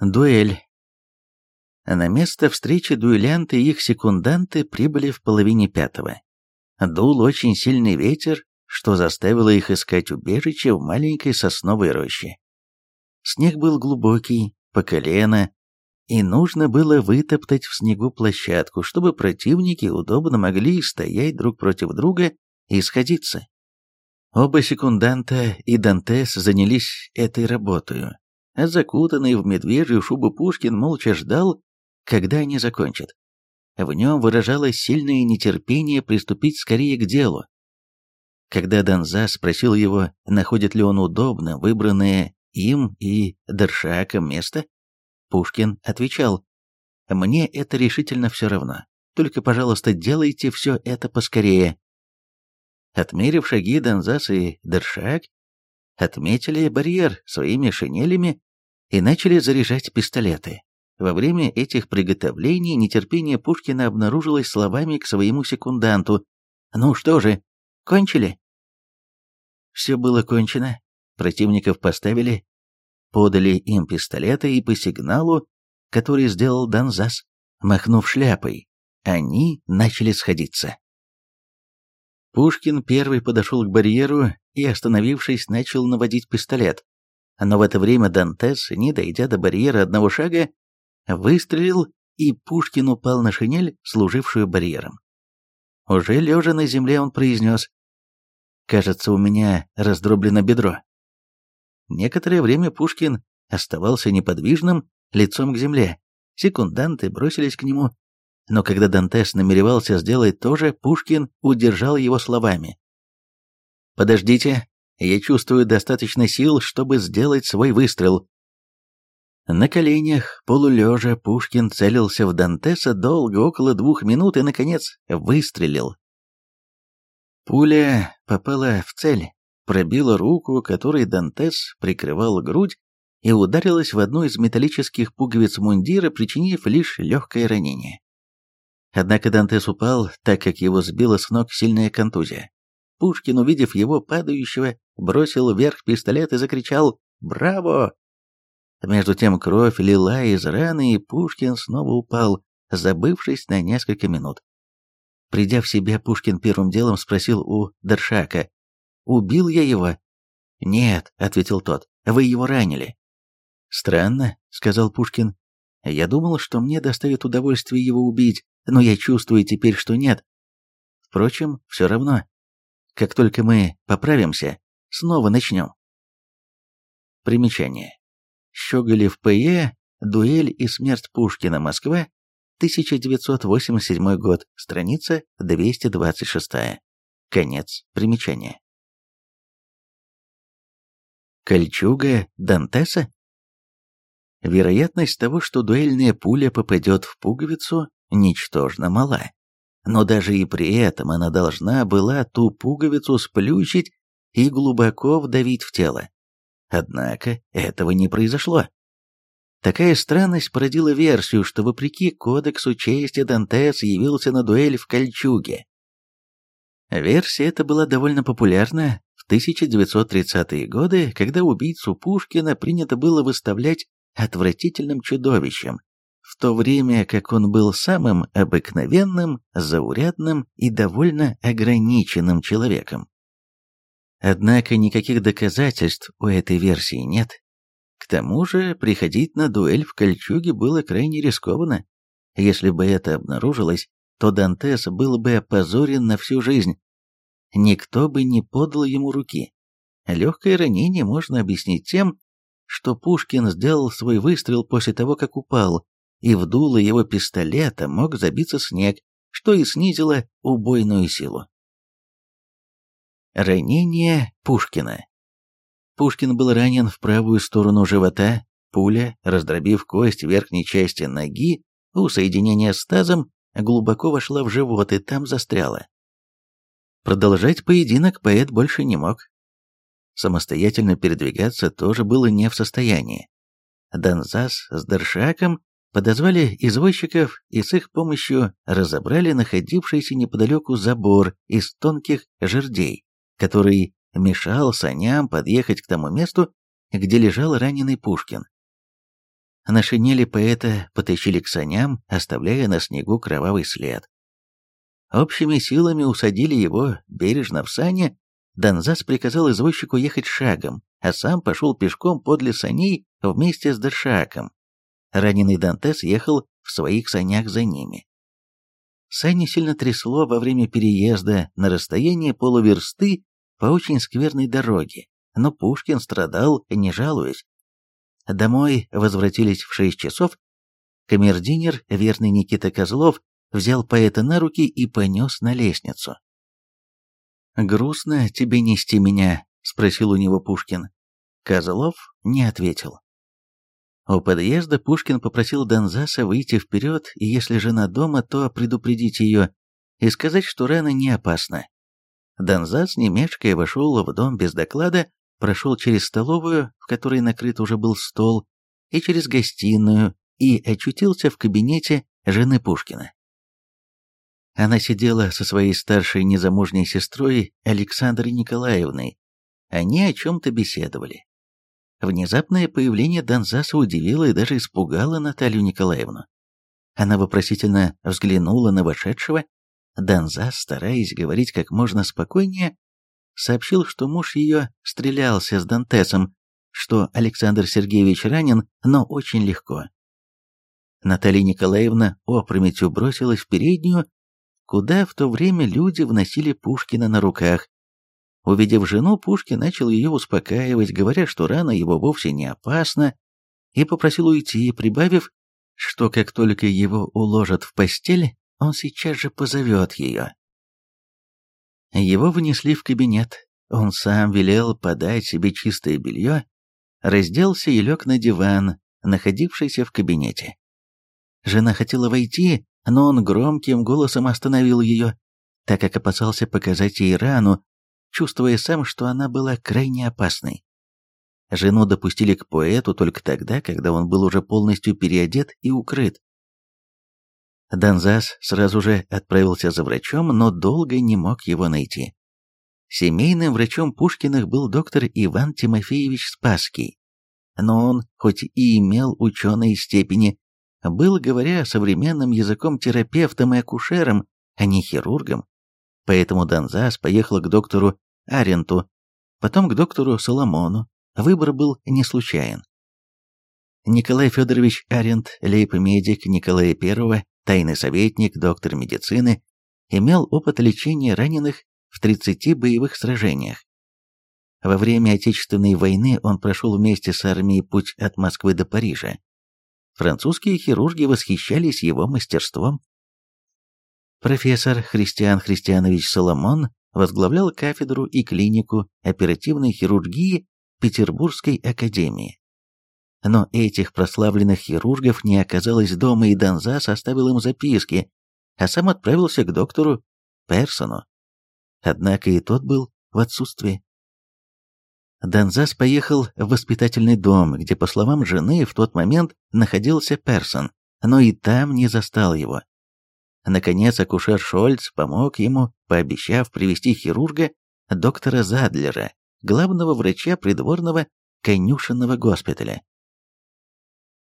Дуэль. На место встречи дуэлянты и их секунданты прибыли в половине пятого. Дул очень сильный ветер, что заставило их искать убежище в маленькой сосновой роще. Снег был глубокий, по колено, и нужно было вытоптать в снегу площадку, чтобы противники удобно могли стоять друг против друга и сходиться. Оба секунданта и Дантес занялись этой работой, закутанный в медвежью шубу Пушкин молча ждал, когда они закончат. В нем выражалось сильное нетерпение приступить скорее к делу. Когда Донза спросил его, находит ли он удобно выбранное им и Дершаком место, Пушкин отвечал, «Мне это решительно все равно. Только, пожалуйста, делайте все это поскорее». Отмерив шаги Донзас и Дершак, отметили барьер своими шинелями и начали заряжать пистолеты. Во время этих приготовлений нетерпение Пушкина обнаружилось словами к своему секунданту. «Ну что же, кончили?» Все было кончено. Противников поставили, подали им пистолеты и по сигналу, который сделал Донзас, махнув шляпой, они начали сходиться. Пушкин первый подошел к барьеру и, остановившись, начал наводить пистолет. Но в это время Дантес, не дойдя до барьера одного шага, выстрелил, и Пушкин упал на шинель, служившую барьером. Уже лежа на земле он произнес «Кажется, у меня раздроблено бедро». Некоторое время Пушкин оставался неподвижным, лицом к земле. Секунданты бросились к нему, но когда Дантес намеревался сделать то же, Пушкин удержал его словами. «Подождите, я чувствую достаточно сил, чтобы сделать свой выстрел». На коленях, полулежа, Пушкин целился в Дантеса долго, около двух минут, и, наконец, выстрелил. Пуля попала в цель, пробила руку, которой Дантес прикрывал грудь, и ударилась в одну из металлических пуговиц мундира, причинив лишь легкое ранение. Однако Дантес упал, так как его сбила с ног сильная контузия. Пушкин, увидев его падающего, бросил вверх пистолет и закричал «Браво!». Между тем кровь лила из раны, и Пушкин снова упал, забывшись на несколько минут. Придя в себя, Пушкин первым делом спросил у Дершака, «Убил я его?» «Нет», — ответил тот, — «вы его ранили». «Странно», — сказал Пушкин. «Я думал, что мне доставит удовольствие его убить, но я чувствую теперь, что нет. Впрочем, все равно. Как только мы поправимся, снова начнем. Примечание. Щеголев П.Е. Дуэль и смерть Пушкина. Москва. 1987 год. Страница 226. Конец примечания. Кольчуга Дантеса? Вероятность того, что дуэльная пуля попадет в пуговицу, ничтожно мала. Но даже и при этом она должна была ту пуговицу сплющить и глубоко вдавить в тело. Однако этого не произошло. Такая странность породила версию, что вопреки кодексу чести Дантес явился на дуэль в Кольчуге. Версия эта была довольно популярна в 1930-е годы, когда убийцу Пушкина принято было выставлять отвратительным чудовищем, в то время как он был самым обыкновенным, заурядным и довольно ограниченным человеком. Однако никаких доказательств у этой версии нет. К тому же приходить на дуэль в кольчуге было крайне рискованно. Если бы это обнаружилось, то Дантес был бы опозорен на всю жизнь. Никто бы не подал ему руки. Легкое ранение можно объяснить тем, что Пушкин сделал свой выстрел после того, как упал, и в дуло его пистолета мог забиться снег, что и снизило убойную силу. Ранение Пушкина Пушкин был ранен в правую сторону живота, пуля, раздробив кость верхней части ноги, у соединения с тазом, глубоко вошла в живот и там застряла. Продолжать поединок поэт больше не мог. Самостоятельно передвигаться тоже было не в состоянии. Донзас с Дершаком Подозвали извозчиков и с их помощью разобрали находившийся неподалеку забор из тонких жердей, который мешал саням подъехать к тому месту, где лежал раненый Пушкин. На шинели поэта потащили к саням, оставляя на снегу кровавый след. Общими силами усадили его бережно в сане, Донзас приказал извозчику ехать шагом, а сам пошел пешком подле саней вместе с Дершаком. Раненый Дантес ехал в своих санях за ними. Сани сильно трясло во время переезда на расстояние полуверсты по очень скверной дороге, но Пушкин страдал, не жалуясь. Домой возвратились в шесть часов. Камердинер, верный Никита Козлов, взял поэта на руки и понес на лестницу. «Грустно тебе нести меня?» — спросил у него Пушкин. Козлов не ответил. У подъезда Пушкин попросил Донзаса выйти вперед, и если жена дома, то предупредить ее и сказать, что рана не опасна. Донзас, не мешкая, вошел в дом без доклада, прошел через столовую, в которой накрыт уже был стол, и через гостиную, и очутился в кабинете жены Пушкина. Она сидела со своей старшей незамужней сестрой Александрой Николаевной. Они о чем-то беседовали. Внезапное появление Донзаса удивило и даже испугало Наталью Николаевну. Она вопросительно взглянула на вошедшего. Донзас, стараясь говорить как можно спокойнее, сообщил, что муж ее стрелялся с Дантесом, что Александр Сергеевич ранен, но очень легко. Наталья Николаевна опрометью бросилась в переднюю куда в то время люди вносили Пушкина на руках. Увидев жену, Пушкин начал ее успокаивать, говоря, что рана его вовсе не опасна, и попросил уйти, прибавив, что как только его уложат в постель, он сейчас же позовет ее. Его внесли в кабинет. Он сам велел подать себе чистое белье, разделся и лег на диван, находившийся в кабинете. Жена хотела войти, но он громким голосом остановил ее, так как опасался показать ей рану, чувствуя сам, что она была крайне опасной. Жену допустили к поэту только тогда, когда он был уже полностью переодет и укрыт. Донзас сразу же отправился за врачом, но долго не мог его найти. Семейным врачом Пушкиных был доктор Иван Тимофеевич Спасский, но он, хоть и имел ученые степени, был, говоря современным языком, терапевтом и акушером, а не хирургом. Поэтому Донзас поехал к доктору Аренту, потом к доктору Соломону. Выбор был не случайен. Николай Федорович Арент, лейб-медик Николая I, тайный советник, доктор медицины, имел опыт лечения раненых в 30 боевых сражениях. Во время Отечественной войны он прошел вместе с армией путь от Москвы до Парижа. Французские хирурги восхищались его мастерством. Профессор Христиан Христианович Соломон возглавлял кафедру и клинику оперативной хирургии Петербургской академии. Но этих прославленных хирургов не оказалось дома, и Донзас оставил им записки, а сам отправился к доктору Персону. Однако и тот был в отсутствии. Донзас поехал в воспитательный дом, где, по словам жены, в тот момент находился Персон, но и там не застал его. Наконец, акушер Шольц помог ему, пообещав привести хирурга доктора Задлера, главного врача придворного конюшенного госпиталя.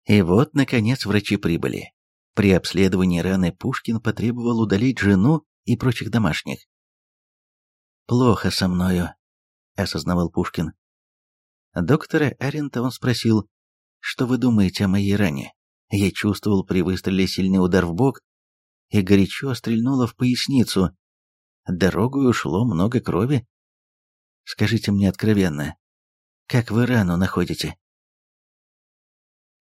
И вот, наконец, врачи прибыли. При обследовании раны Пушкин потребовал удалить жену и прочих домашних. «Плохо со мною», — осознавал Пушкин. Доктора Арента он спросил, «Что вы думаете о моей ране?» Я чувствовал при выстреле сильный удар в бок и горячо стрельнуло в поясницу. Дорогой ушло много крови. Скажите мне откровенно, как вы рану находите?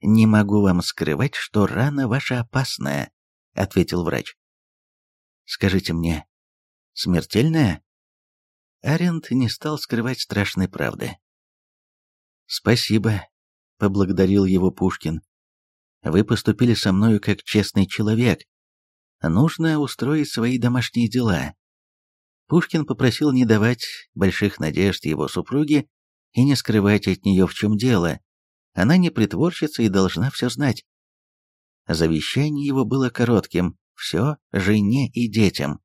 «Не могу вам скрывать, что рана ваша опасная», — ответил врач. «Скажите мне, смертельная?» Арент не стал скрывать страшной правды. «Спасибо», — поблагодарил его Пушкин. «Вы поступили со мною как честный человек. Нужно устроить свои домашние дела». Пушкин попросил не давать больших надежд его супруге и не скрывать от нее, в чем дело. Она не притворщица и должна все знать. Завещание его было коротким, все жене и детям.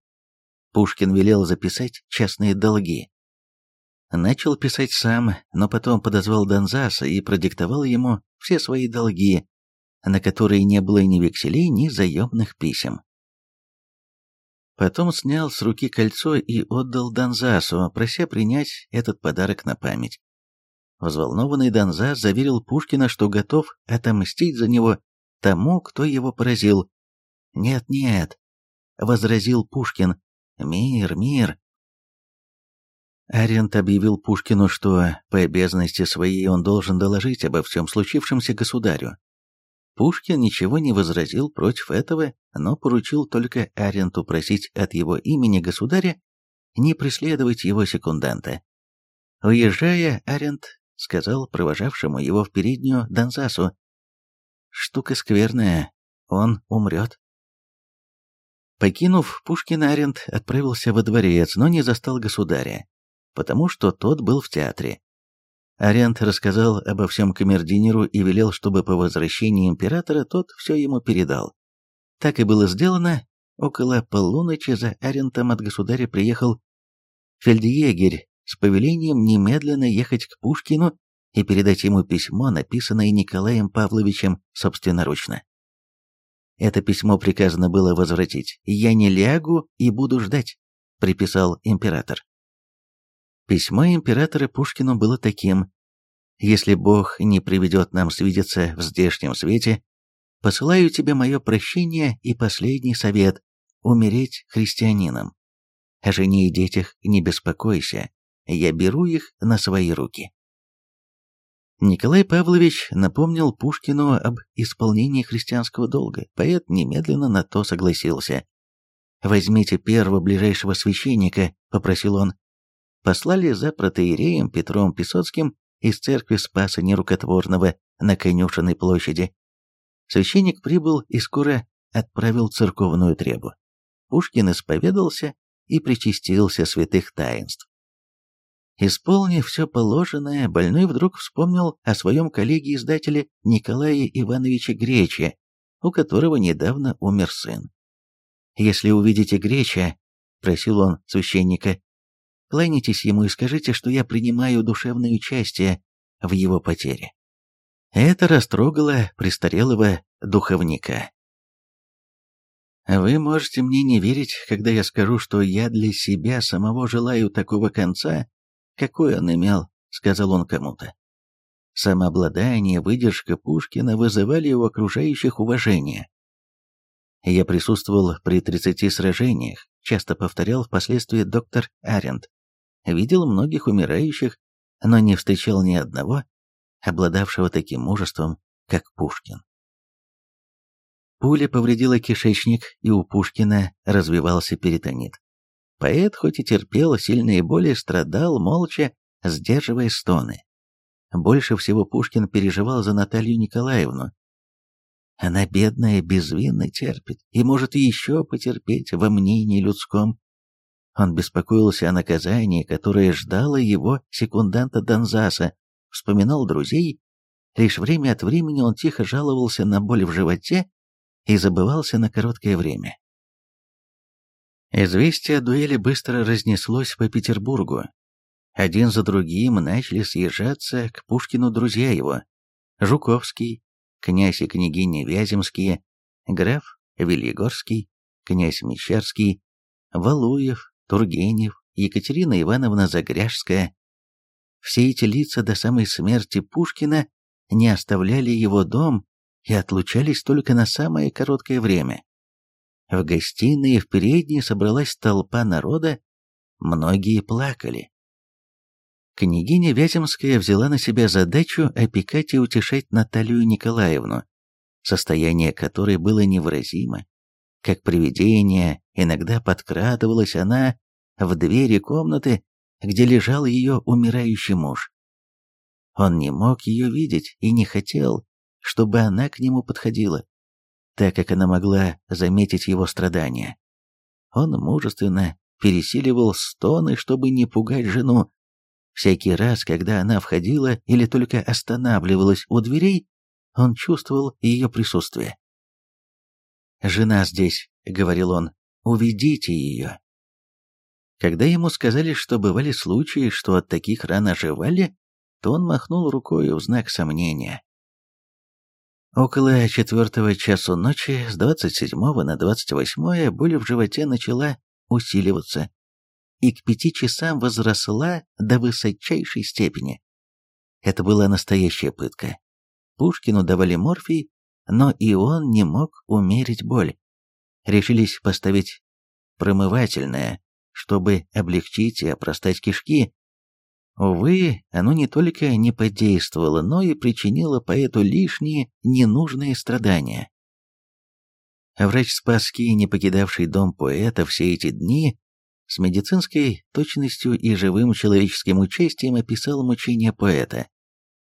Пушкин велел записать частные долги. Начал писать сам, но потом подозвал Донзаса и продиктовал ему все свои долги, на которые не было ни векселей, ни заемных писем. Потом снял с руки кольцо и отдал Донзасу, прося принять этот подарок на память. Взволнованный Донзас заверил Пушкина, что готов отомстить за него тому, кто его поразил. «Нет-нет», — возразил Пушкин, — «мир, мир». Арент объявил Пушкину, что по обязанности своей он должен доложить обо всем случившемся государю. Пушкин ничего не возразил против этого, но поручил только Аренту просить от его имени государя не преследовать его секунданта. Уезжая, Арент сказал провожавшему его в переднюю Донзасу, «Штука скверная, он умрет». Покинув Пушкин, Арент отправился во дворец, но не застал государя потому что тот был в театре. Ариант рассказал обо всем камердинеру и велел, чтобы по возвращении императора тот все ему передал. Так и было сделано. Около полуночи за Арентом от государя приехал фельдъегерь с повелением немедленно ехать к Пушкину и передать ему письмо, написанное Николаем Павловичем собственноручно. Это письмо приказано было возвратить. «Я не лягу и буду ждать», — приписал император. Письмо императора Пушкину было таким «Если Бог не приведет нам свидеться в здешнем свете, посылаю тебе мое прощение и последний совет – умереть христианином. О жене и детях не беспокойся, я беру их на свои руки». Николай Павлович напомнил Пушкину об исполнении христианского долга. Поэт немедленно на то согласился. «Возьмите первого ближайшего священника», — попросил он, послали за протеереем Петром Песоцким из церкви Спаса Нерукотворного на Конюшенной площади. Священник прибыл и скоро отправил церковную требу. Пушкин исповедался и причастился святых таинств. Исполнив все положенное, больной вдруг вспомнил о своем коллеге-издателе Николае Ивановиче Грече, у которого недавно умер сын. «Если увидите Греча», — просил он священника, Кланяйтесь ему и скажите, что я принимаю душевное участие в его потере. Это растрогало престарелого духовника. Вы можете мне не верить, когда я скажу, что я для себя самого желаю такого конца, какой он имел, сказал он кому-то. Самообладание, выдержка Пушкина вызывали у окружающих уважение. Я присутствовал при 30 сражениях, часто повторял впоследствии доктор Аренд видел многих умирающих, но не встречал ни одного, обладавшего таким мужеством, как Пушкин. Пуля повредила кишечник, и у Пушкина развивался перитонит. Поэт, хоть и терпел сильные боли, страдал молча, сдерживая стоны. Больше всего Пушкин переживал за Наталью Николаевну. Она, бедная, безвинно терпит, и может еще потерпеть во мнении людском, он беспокоился о наказании, которое ждало его секунданта Донзаса, вспоминал друзей. Лишь время от времени он тихо жаловался на боль в животе и забывался на короткое время. Известие о дуэли быстро разнеслось по Петербургу. Один за другим начали съезжаться к Пушкину друзья его. Жуковский, князь и княгиня Вяземские, граф Велигорский, князь Мещерский, Валуев, Тургенев, Екатерина Ивановна Загряжская. Все эти лица до самой смерти Пушкина не оставляли его дом и отлучались только на самое короткое время. В гостиной и в передней собралась толпа народа, многие плакали. Княгиня Вяземская взяла на себя задачу опекать и утешать Наталью Николаевну, состояние которой было невыразимо. Как привидение, иногда подкрадывалась она в двери комнаты, где лежал ее умирающий муж. Он не мог ее видеть и не хотел, чтобы она к нему подходила, так как она могла заметить его страдания. Он мужественно пересиливал стоны, чтобы не пугать жену. Всякий раз, когда она входила или только останавливалась у дверей, он чувствовал ее присутствие. «Жена здесь», — говорил он, — «уведите ее». Когда ему сказали, что бывали случаи, что от таких ран оживали, то он махнул рукой в знак сомнения. Около четвертого часу ночи с 27 на 28 боль в животе начала усиливаться и к пяти часам возросла до высочайшей степени. Это была настоящая пытка. Пушкину давали морфий, но и он не мог умерить боль. Решились поставить промывательное, чтобы облегчить и опростать кишки, Увы, оно не только не подействовало, но и причинило поэту лишние ненужные страдания. Врач Спасский, не покидавший дом поэта все эти дни, с медицинской точностью и живым человеческим участием описал мучения поэта.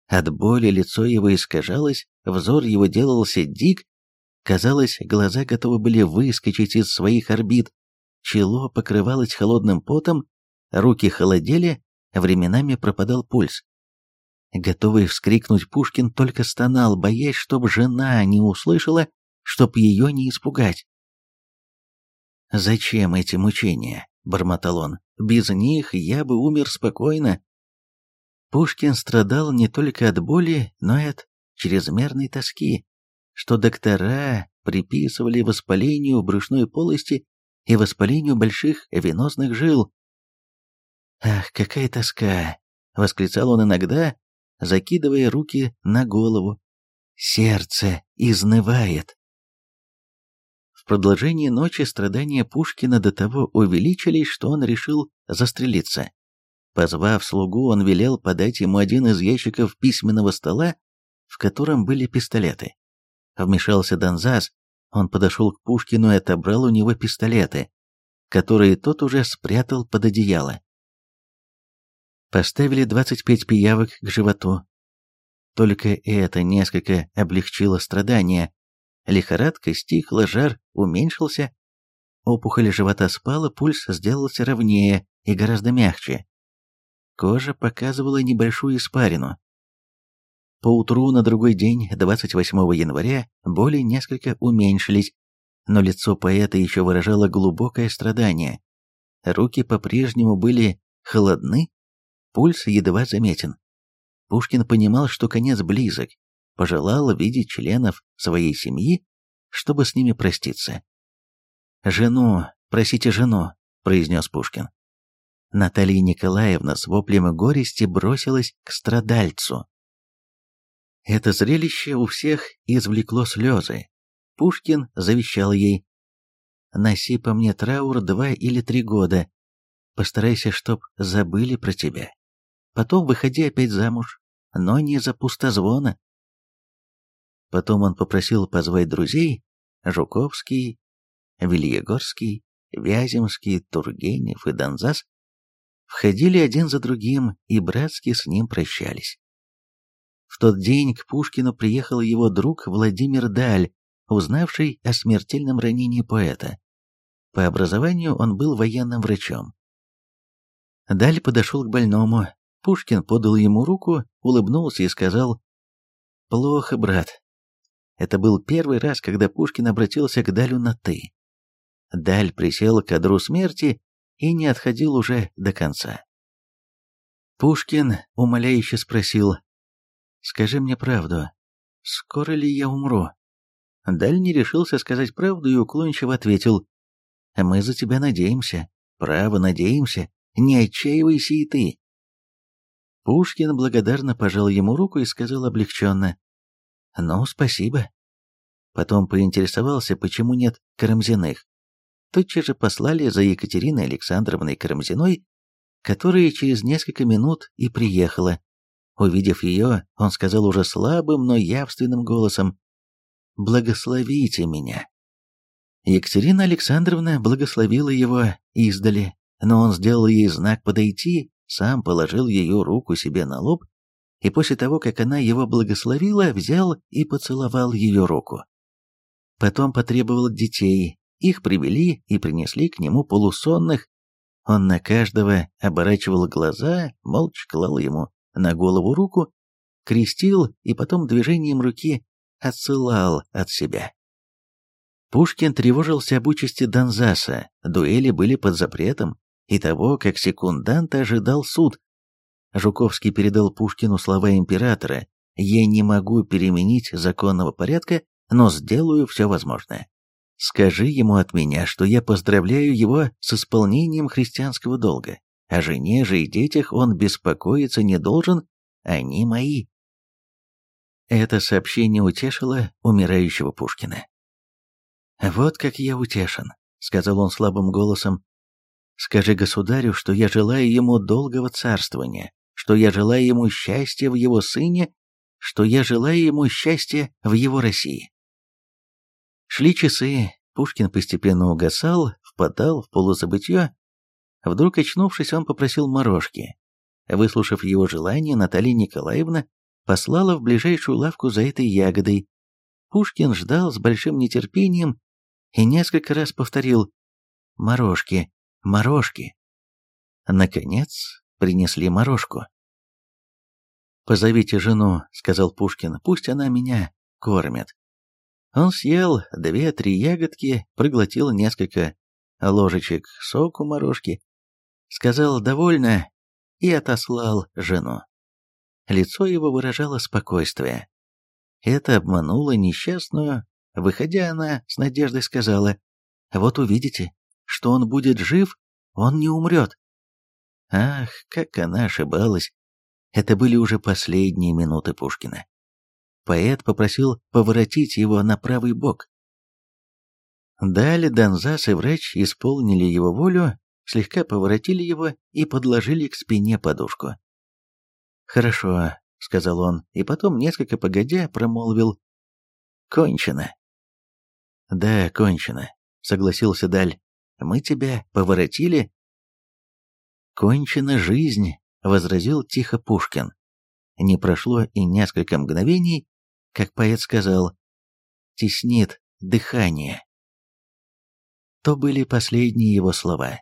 От боли лицо его искажалось, взор его делался дик, казалось, глаза готовы были выскочить из своих орбит, чело покрывалось холодным потом, руки холодели, временами пропадал пульс. Готовый вскрикнуть Пушкин только стонал, боясь, чтоб жена не услышала, чтоб ее не испугать. «Зачем эти мучения?» — бормотал он. «Без них я бы умер спокойно». Пушкин страдал не только от боли, но и от чрезмерной тоски, что доктора приписывали воспалению брюшной полости и воспалению больших венозных жил, «Ах, какая тоска!» — восклицал он иногда, закидывая руки на голову. «Сердце изнывает!» В продолжении ночи страдания Пушкина до того увеличились, что он решил застрелиться. Позвав слугу, он велел подать ему один из ящиков письменного стола, в котором были пистолеты. Вмешался Донзас, он подошел к Пушкину и отобрал у него пистолеты, которые тот уже спрятал под одеяло. Поставили 25 пиявок к животу. Только это несколько облегчило страдания. Лихорадка стихла, жар уменьшился. Опухоль живота спала, пульс сделался ровнее и гораздо мягче. Кожа показывала небольшую испарину. Поутру на другой день, 28 января, боли несколько уменьшились, но лицо поэта еще выражало глубокое страдание. Руки по-прежнему были холодны, Пульс едва заметен. Пушкин понимал, что конец близок, пожелал видеть членов своей семьи, чтобы с ними проститься. «Жену, просите жену», — произнес Пушкин. Наталья Николаевна с воплем горести бросилась к страдальцу. Это зрелище у всех извлекло слезы. Пушкин завещал ей «Носи по мне траур два или три года. Постарайся, чтоб забыли про тебя. Потом выходи опять замуж, но не за пустозвона. Потом он попросил позвать друзей Жуковский, Вильегорский, Вяземский, Тургенев и Донзас. Входили один за другим и братски с ним прощались. В тот день к Пушкину приехал его друг Владимир Даль, узнавший о смертельном ранении поэта. По образованию он был военным врачом. Даль подошел к больному, Пушкин подал ему руку, улыбнулся и сказал «Плохо, брат». Это был первый раз, когда Пушкин обратился к Далю на «ты». Даль присел к кадру смерти и не отходил уже до конца. Пушкин умоляюще спросил «Скажи мне правду, скоро ли я умру?» Даль не решился сказать правду и уклончиво ответил «Мы за тебя надеемся, право надеемся, не отчаивайся и ты». Пушкин благодарно пожал ему руку и сказал облегченно «Ну, спасибо». Потом поинтересовался, почему нет Карамзиных. Тотчас же послали за Екатериной Александровной Карамзиной, которая через несколько минут и приехала. Увидев ее, он сказал уже слабым, но явственным голосом «Благословите меня». Екатерина Александровна благословила его издали, но он сделал ей знак подойти сам положил ее руку себе на лоб, и после того, как она его благословила, взял и поцеловал ее руку. Потом потребовал детей, их привели и принесли к нему полусонных. Он на каждого оборачивал глаза, молча клал ему на голову руку, крестил и потом движением руки отсылал от себя. Пушкин тревожился об участи Донзаса, дуэли были под запретом, и того, как секундант ожидал суд. Жуковский передал Пушкину слова императора я не могу переменить законного порядка, но сделаю все возможное. Скажи ему от меня, что я поздравляю его с исполнением христианского долга. О жене же и детях он беспокоиться не должен, они мои. Это сообщение утешило умирающего Пушкина. «Вот как я утешен», — сказал он слабым голосом. «Скажи государю, что я желаю ему долгого царствования, что я желаю ему счастья в его сыне, что я желаю ему счастья в его России». Шли часы, Пушкин постепенно угасал, впадал в полузабытье. Вдруг, очнувшись, он попросил морожки. Выслушав его желание, Наталья Николаевна послала в ближайшую лавку за этой ягодой. Пушкин ждал с большим нетерпением и несколько раз повторил «Морожки, морожки». Наконец принесли морожку. «Позовите жену», — сказал Пушкин, — «пусть она меня кормит». Он съел две-три ягодки, проглотил несколько ложечек соку морожки, сказал «довольно» и отослал жену. Лицо его выражало спокойствие. Это обмануло несчастную, выходя она с надеждой сказала «Вот увидите, что он будет жив, он не умрет». Ах, как она ошибалась. Это были уже последние минуты Пушкина. Поэт попросил поворотить его на правый бок. Далее Донзас и врач исполнили его волю, слегка поворотили его и подложили к спине подушку. «Хорошо», — сказал он, и потом, несколько погодя, промолвил «Кончено». «Да, кончено», — согласился Даль. «Мы тебя поворотили?» «Кончена жизнь», — возразил тихо Пушкин. Не прошло и несколько мгновений, как поэт сказал, теснит дыхание. То были последние его слова.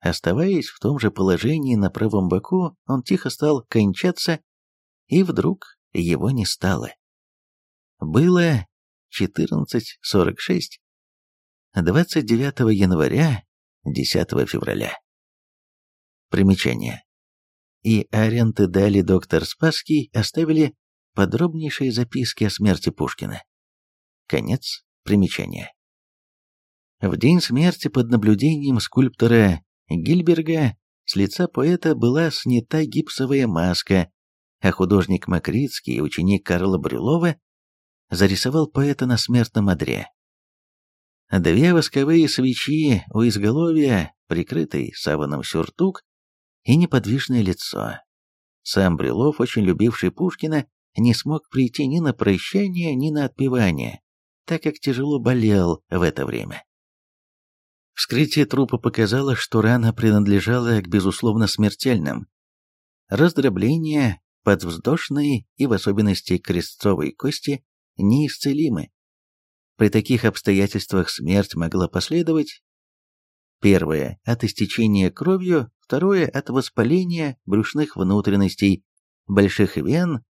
Оставаясь в том же положении на правом боку, он тихо стал кончаться, и вдруг его не стало. Было 14.46, 29 января, 10 февраля. Примечание. И Аренты дали доктор Спасский оставили подробнейшие записки о смерти Пушкина. Конец примечания. В день смерти под наблюдением скульптора Гильберга с лица поэта была снята гипсовая маска, а художник Макритский, ученик Карла Брюлова, зарисовал поэта на смертном одре. Две восковые свечи у изголовья, прикрытый саваном сюртук и неподвижное лицо. Сам Брюлов, очень любивший Пушкина, не смог прийти ни на прощание, ни на отпевание, так как тяжело болел в это время. Вскрытие трупа показало, что рана принадлежала к безусловно смертельным. Раздробление подвздошной и в особенности крестцовой кости неисцелимы. При таких обстоятельствах смерть могла последовать Первое – от истечения кровью, второе – от воспаления брюшных внутренностей, больших вен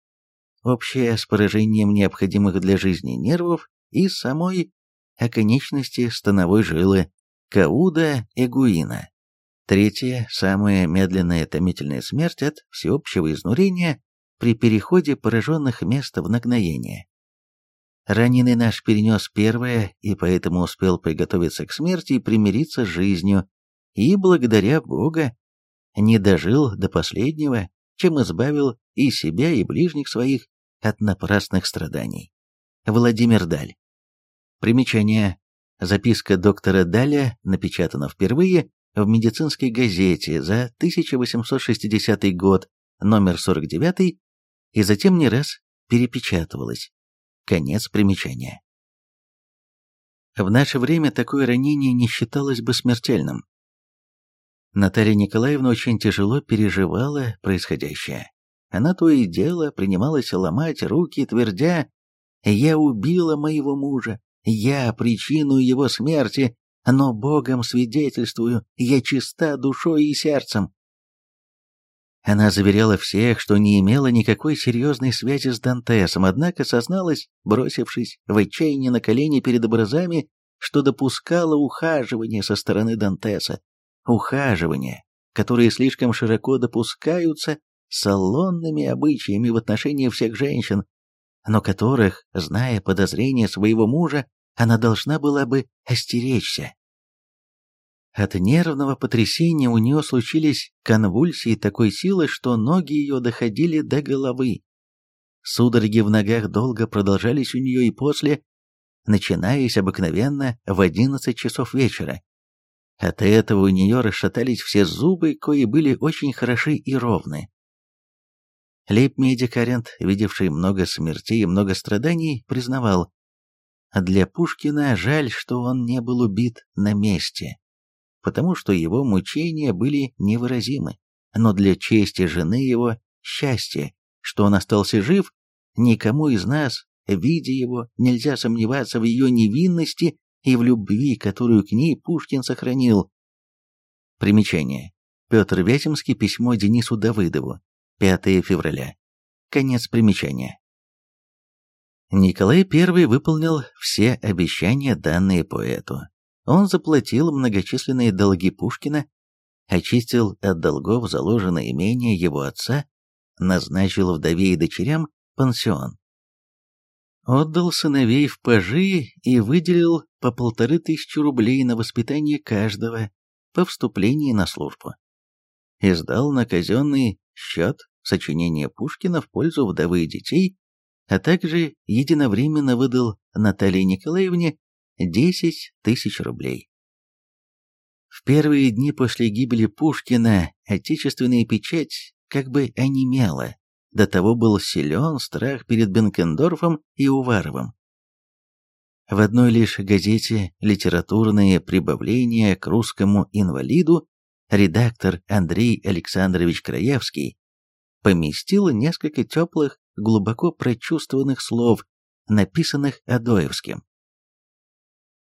общее с поражением необходимых для жизни нервов и самой оконечности становой жилы, кауда эгуина. Третье, самая медленная томительная смерть от всеобщего изнурения при переходе пораженных мест в нагноение. Раненый наш перенес первое и поэтому успел приготовиться к смерти и примириться с жизнью, и, благодаря Бога, не дожил до последнего, чем избавил и себя, и ближних своих от напрасных страданий. Владимир Даль. Примечание. Записка доктора Даля напечатана впервые в медицинской газете за 1860 год, номер 49, и затем не раз перепечатывалась. Конец примечания. В наше время такое ранение не считалось бы смертельным. Наталья Николаевна очень тяжело переживала происходящее. Она то и дело принималась ломать руки, твердя «Я убила моего мужа, я причину его смерти, но Богом свидетельствую, я чиста душой и сердцем». Она заверяла всех, что не имела никакой серьезной связи с Дантесом, однако созналась, бросившись в отчаяние на колени перед образами, что допускала ухаживание со стороны Дантеса. Ухаживания, которые слишком широко допускаются салонными обычаями в отношении всех женщин, но которых, зная подозрения своего мужа, она должна была бы остеречься. От нервного потрясения у нее случились конвульсии такой силы, что ноги ее доходили до головы. Судороги в ногах долго продолжались у нее и после, начинаясь обыкновенно в одиннадцать часов вечера. От этого у нее расшатались все зубы, кои были очень хороши и ровны. Лейб-медик видевший много смертей и много страданий, признавал, для Пушкина жаль, что он не был убит на месте, потому что его мучения были невыразимы, но для чести жены его счастье, что он остался жив, никому из нас, видя его, нельзя сомневаться в ее невинности и в любви, которую к ней Пушкин сохранил. Примечание. Петр Вяземский, письмо Денису Давыдову, 5 февраля. Конец примечания. Николай I выполнил все обещания, данные поэту. Он заплатил многочисленные долги Пушкина, очистил от долгов заложенное имение его отца, назначил вдове и дочерям пансион отдал сыновей в пажи и выделил по полторы тысячи рублей на воспитание каждого по вступлении на службу. Издал на казенный счет сочинения Пушкина в пользу вдовы и детей, а также единовременно выдал Наталье Николаевне 10 тысяч рублей. В первые дни после гибели Пушкина отечественная печать как бы онемела до того был силен страх перед Бенкендорфом и Уваровым. В одной лишь газете «Литературные прибавления к русскому инвалиду» редактор Андрей Александрович Краевский поместил несколько теплых, глубоко прочувствованных слов, написанных Адоевским.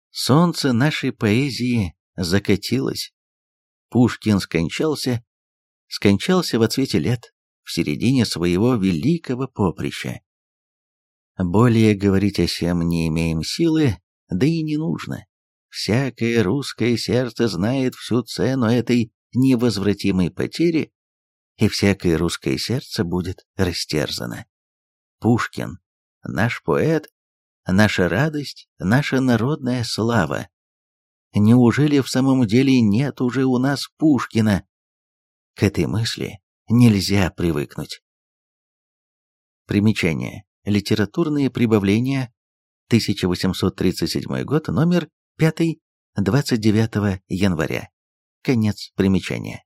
Солнце нашей поэзии закатилось. Пушкин скончался, скончался в цвете лет в середине своего великого поприща. Более говорить о сем не имеем силы, да и не нужно. Всякое русское сердце знает всю цену этой невозвратимой потери, и всякое русское сердце будет растерзано. Пушкин, наш поэт, наша радость, наша народная слава. Неужели в самом деле нет уже у нас Пушкина? К этой мысли нельзя привыкнуть. Примечание. Литературные прибавления. 1837 год, номер 5, 29 января. Конец примечания.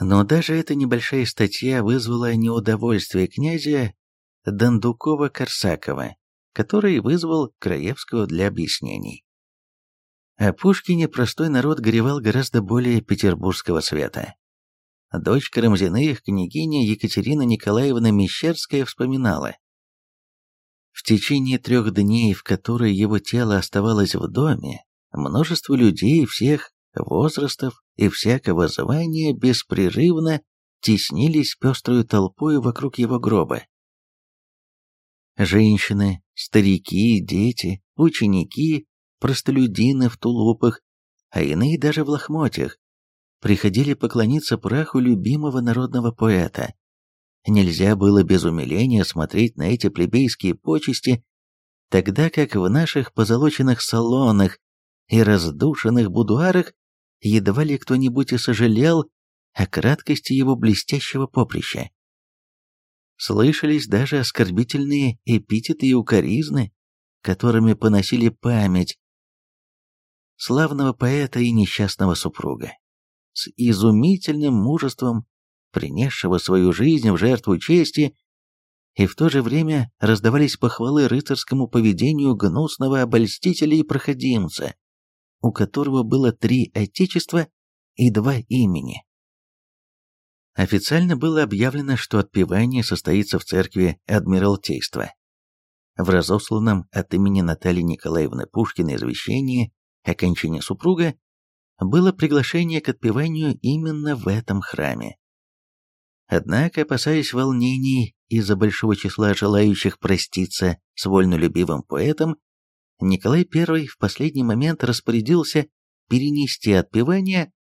Но даже эта небольшая статья вызвала неудовольствие князя Дондукова-Корсакова, который вызвал Краевского для объяснений. О Пушкине простой народ горевал гораздо более петербургского света. Дочь Карамзиных, княгиня Екатерина Николаевна Мещерская, вспоминала. В течение трех дней, в которые его тело оставалось в доме, множество людей всех возрастов и всякого звания беспрерывно теснились пеструю толпой вокруг его гроба. Женщины, старики, дети, ученики, простолюдины в тулупах, а иные даже в лохмотьях, приходили поклониться праху любимого народного поэта. Нельзя было без умиления смотреть на эти плебейские почести, тогда как в наших позолоченных салонах и раздушенных будуарах едва ли кто-нибудь и сожалел о краткости его блестящего поприща. Слышались даже оскорбительные эпитеты и укоризны, которыми поносили память славного поэта и несчастного супруга с изумительным мужеством, принесшего свою жизнь в жертву чести, и в то же время раздавались похвалы рыцарскому поведению гнусного обольстителя и проходимца, у которого было три отечества и два имени. Официально было объявлено, что отпевание состоится в церкви Адмиралтейства. В разосланном от имени Натальи Николаевны Пушкиной извещении о кончине супруга было приглашение к отпеванию именно в этом храме. Однако, опасаясь волнений из-за большого числа желающих проститься с вольнолюбивым поэтом, Николай I в последний момент распорядился перенести отпевание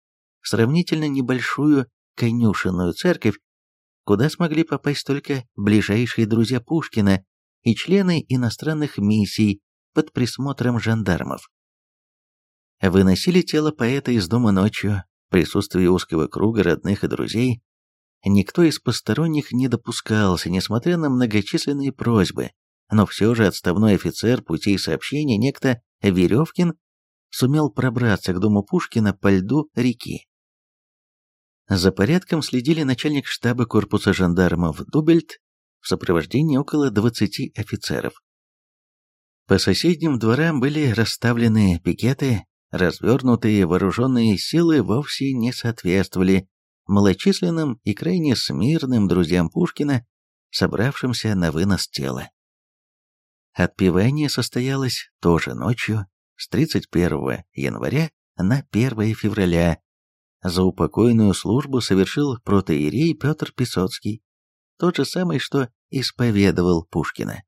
в сравнительно небольшую конюшенную церковь куда смогли попасть только ближайшие друзья Пушкина и члены иностранных миссий под присмотром жандармов. Выносили тело поэта из дома ночью, в присутствии узкого круга родных и друзей. Никто из посторонних не допускался, несмотря на многочисленные просьбы, но все же отставной офицер путей сообщения, некто Веревкин, сумел пробраться к дому Пушкина по льду реки. За порядком следили начальник штаба корпуса жандармов Дубельт в сопровождении около 20 офицеров. По соседним дворам были расставлены пикеты, развернутые вооруженные силы вовсе не соответствовали малочисленным и крайне смирным друзьям Пушкина, собравшимся на вынос тела. Отпевание состоялось тоже ночью, с 31 января на 1 февраля, за упокойную службу совершил протоиерей Петр Песоцкий, тот же самый, что исповедовал Пушкина.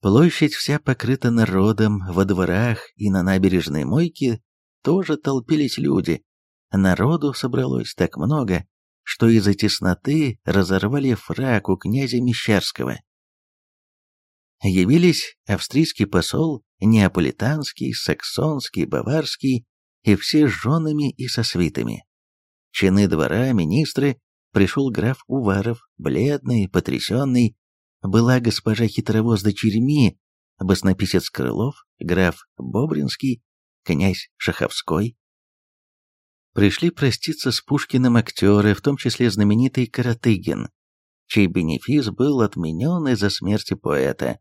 Площадь вся покрыта народом, во дворах и на набережной мойке тоже толпились люди. Народу собралось так много, что из-за тесноты разорвали фрак у князя Мещерского. Явились австрийский посол, неаполитанский, саксонский, баварский и все с женами и со свитами. Чины двора, министры, пришел граф Уваров, бледный, потрясенный, была госпожа Хитровоз дочерьми, баснописец Крылов, граф Бобринский, князь Шаховской. Пришли проститься с Пушкиным актеры, в том числе знаменитый Каратыгин, чей бенефис был отменен из-за смерти поэта.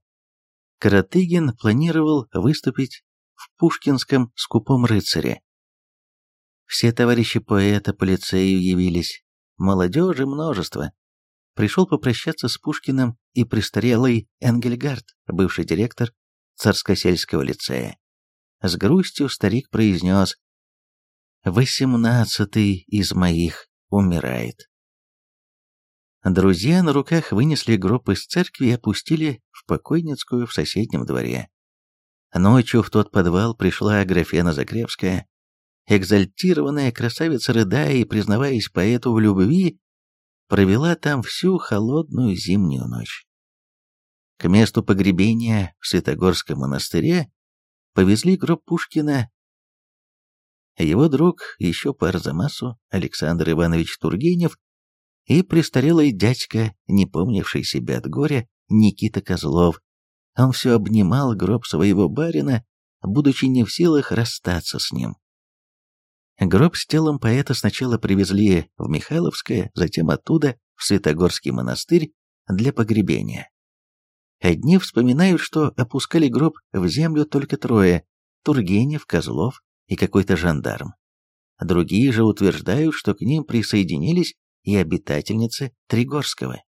Каратыгин планировал выступить в пушкинском «Скупом рыцаре», все товарищи поэта по лицею явились, молодежи множество. Пришел попрощаться с Пушкиным и престарелый Энгельгард, бывший директор Царскосельского лицея. С грустью старик произнес «Восемнадцатый из моих умирает». Друзья на руках вынесли гроб из церкви и опустили в покойницкую в соседнем дворе. Ночью в тот подвал пришла Аграфена Загребская, экзальтированная красавица, рыдая и признаваясь поэту в любви, провела там всю холодную зимнюю ночь. К месту погребения в Святогорском монастыре повезли гроб Пушкина. Его друг, еще по Арзамасу, Александр Иванович Тургенев, и престарелый дядька, не помнивший себя от горя, Никита Козлов. Он все обнимал гроб своего барина, будучи не в силах расстаться с ним. Гроб с телом поэта сначала привезли в Михайловское, затем оттуда в Святогорский монастырь для погребения. Одни вспоминают, что опускали гроб в землю только трое – Тургенев, Козлов и какой-то жандарм. Другие же утверждают, что к ним присоединились и обитательницы Тригорского.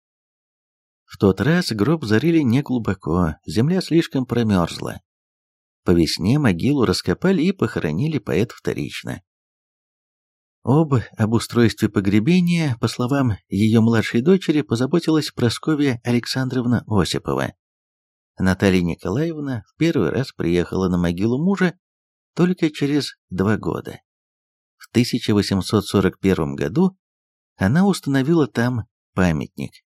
В тот раз гроб зарыли неглубоко, земля слишком промерзла. По весне могилу раскопали и похоронили поэт вторично. Об обустройстве погребения, по словам ее младшей дочери, позаботилась Прасковья Александровна Осипова. Наталья Николаевна в первый раз приехала на могилу мужа только через два года. В 1841 году она установила там памятник.